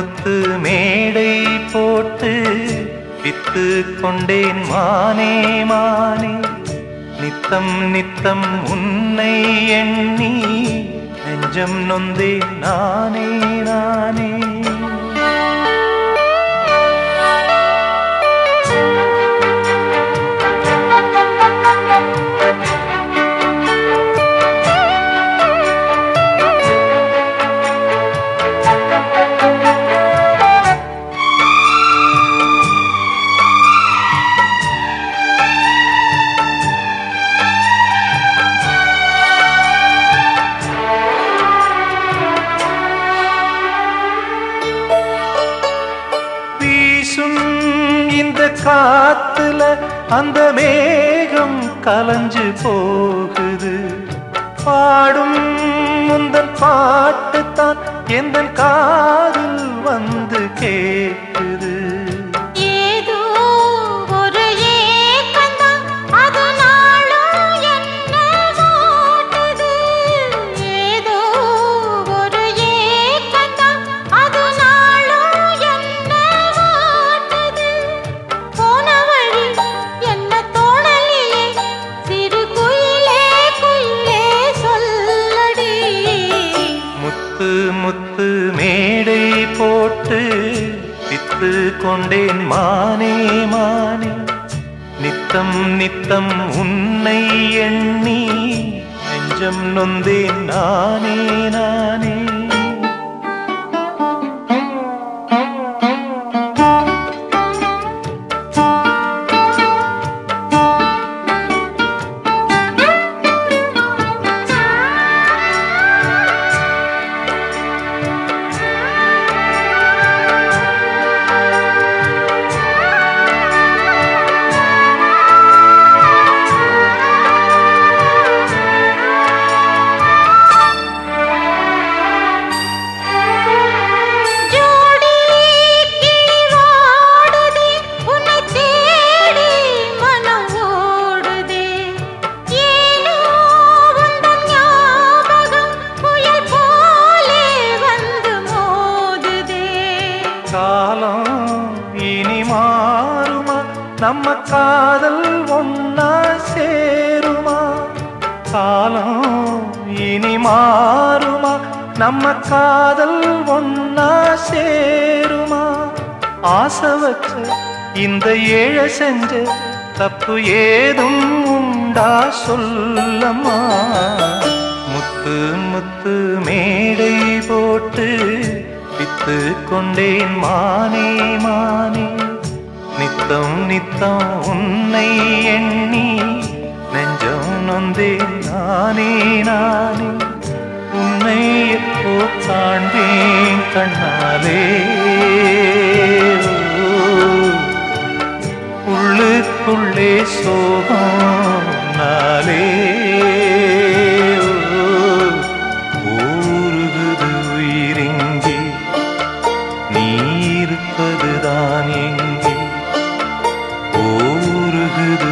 முத்து மேடை போட்டு வித்து கொண்டேன் மானே மானே. நித்தம் நித்தம் உன்னை எண்ணி நெஞ்சம் நொந்தேன் நானே அந்த மேகம் கலஞ்சு போகுது. பாடும் முந்தன் பாட்டுத்தான் எந்த காதில் வந்து கே முத்து முத்து மேடை போட்டு வித்து கொண்டேன் மானே மானே. நித்தம் நித்தம் உன்னை எண்ணி நெஞ்சம் நொந்தேன் நானே நானே. காலம் இனி மாறுமா? நம்ம காதல் ஒன்னா சேருமா? காலம் இனி மாறுமா? நம்ம காதல் ஒன்னா சேருமா? ஆசை வச்ச இந்த ஏழை செஞ்ச தப்பு ஏதும் உண்டா சொல்லம்மா? முத்து முத்து மேடை போட்டு வித்து கொண்டேன் மானே மானே நித்தம் நித்தம் உன்னை எண்ணி நெஞ்சம் நொந்தேன் நானே நானே உன்னை எப்போ காண்பேன் கண்ணாலே. உள்ளுக்குள்ளே சோ to the